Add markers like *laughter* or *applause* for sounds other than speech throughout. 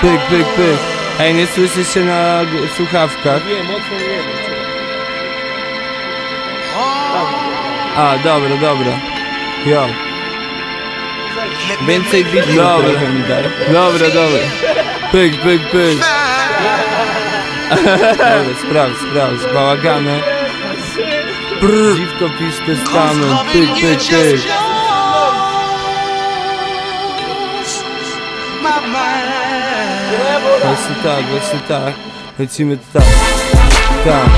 Pyk, pyk, pyk. Ej, nie słyszy się na słuchawkach. Nie, mocno nie. A, dobra, dobra. Jo. Więcej bitów dobra. Dobra, dobra. Pyk, pyk, pyk. *laughs* Dobra, sprawdź, sprawdź. Bałagane. Brr. Dziwko pisz testament. Pyk, pyk, pyk. Właśnie tak, właśnie tak. Lecimy tak. Tak.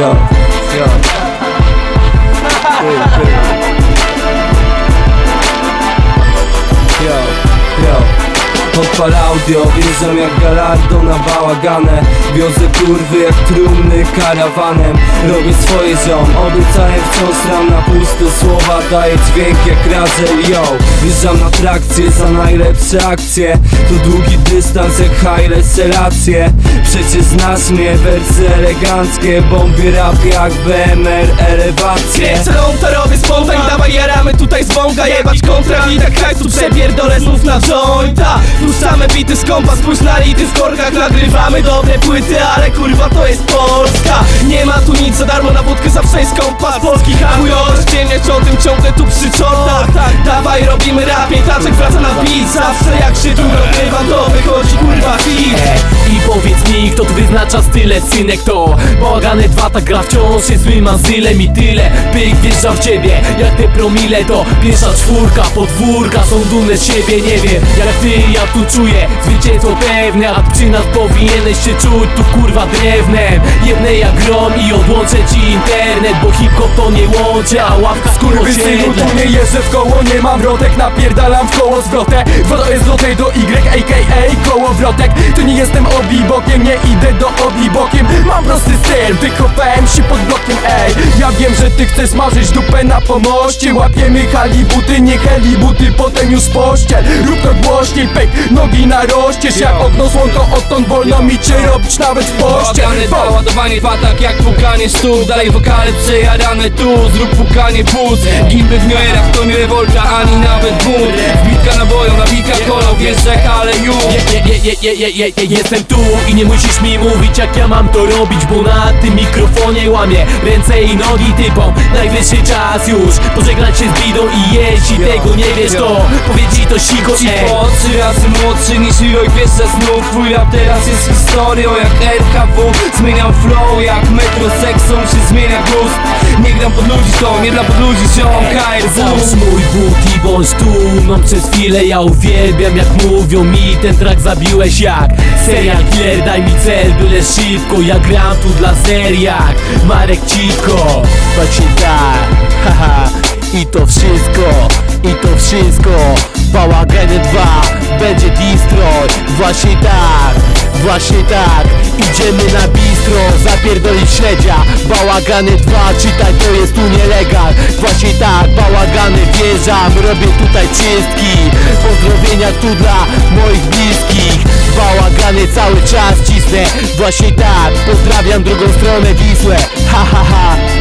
Jo, jo. Audio, wjeżdżam jak galardo na bałaganę Wiozę kurwy jak trumny karawanem Robię swoje ziom, obiecałem wciąż ram na puste słowa. Daję dźwięk jak razel, yo. Wjeżdżam na trakcję za najlepsze akcje. To długi dystans jak high relacje Przecież znasz mnie, wersy eleganckie. Bomby rap jak BMR, elewacje. Celą to robię? Spontan Dawaj jaramy tutaj z wąga Jebać kontra i tak hajsu przepierdolę znów na jointa. Puszczamy bity z kompa Spójrz na lity w korkach Nagrywamy dobre płyty Ale kurwa to jest Polska. Nie ma tu nic za darmo Na wódkę zawsze jest kompas. Polski chujowy Ściemniać o tym ciągle tu przy czortach Dawaj robimy rap Piętaczek wraca na beat. Zawsze jak się tu nagrywa To wychodzi kurwa hit powiedz mi, kto tu wyznacza style, synek to Bałagany dwa, ta gra wciąż jest złym azylem i tyle. Pyk wjeżdża w ciebie, jak te promile to Pierwsza czwórka, podwórka, są dumne z siebie Nie wiem, jak ty, ja tu czuję. Zwycięstwo pewne, a przy nas powinieneś się czuć Tu kurwa drewnem, jedne jak I odłączę ci internet, bo hip-hop to nie łączy A ławka w Kurwysynu, tu nie jeżdżę w koło, nie mam wrotek Napierdalam w koło zwrotę. Woda jest złotej do Y, a.k.a. kołowrotek Tu nie jestem obibokiem, nie idę do obibokiem. Mam prosty styl, wykopałem się pod blokiem, ej. Ja wiem, że ty chcesz marzyć dupę na pomoście. Łapiemy halibuty, nie helibuty, potem już pościel Rób to głośniej, pyk, nogi na rozcież Jak okno słonko, odtąd wolno mi cię robić nawet w poście. Bałagany dwa, ładowanie dwa, tak jak pukanie stół Dalej wokale przejarane tu, zrób pukanie płuc Gimby w nioerach to nie rewolta, ani nawet bunt Wbitka naboją, nawika kolą, wiesz jak ale już Je, je, je, je, je, je, je, jestem tu i nie musisz mi mówić jak ja mam to robić Bo na tym mikrofonie łamię ręce i nogi typom. Najwyższy czas już pożegnać się z bidą i jeśli tego nie wiesz to powiedz ci to siko. Po trzy razy młodszy niż Leroy wiesz że znów Twój rap teraz jest historią jak RKW Zmieniam flow jak metro seksą się zmienia gust Nie gram pod ludzi to, nie dla pod ludzi ziom KRW Załóż mój but i bądź tu. No przez chwilę ja uwielbiam jak mówią mi. Ten track zabiłeś jak serial killer. Daj mi cel, byle szybko. Ja gram tu dla seriak Marek Ciko Właśnie tak, haha I to wszystko, i to wszystko. Bałagany 2 Będzie destroy Właśnie tak, właśnie tak. Idziemy na bistro. Zapierdolić śledzia. Bałagany 2 Czytaj to jest tu nielegal. Właśnie tak, bałagany wjeżdżam. Robię tutaj czystki Pozdrowienia tu dla moich bliskich. Bałagany cały czas cisnę. Właśnie tak, pozdrawiam drugą stronę Wisłę. Ha ha ha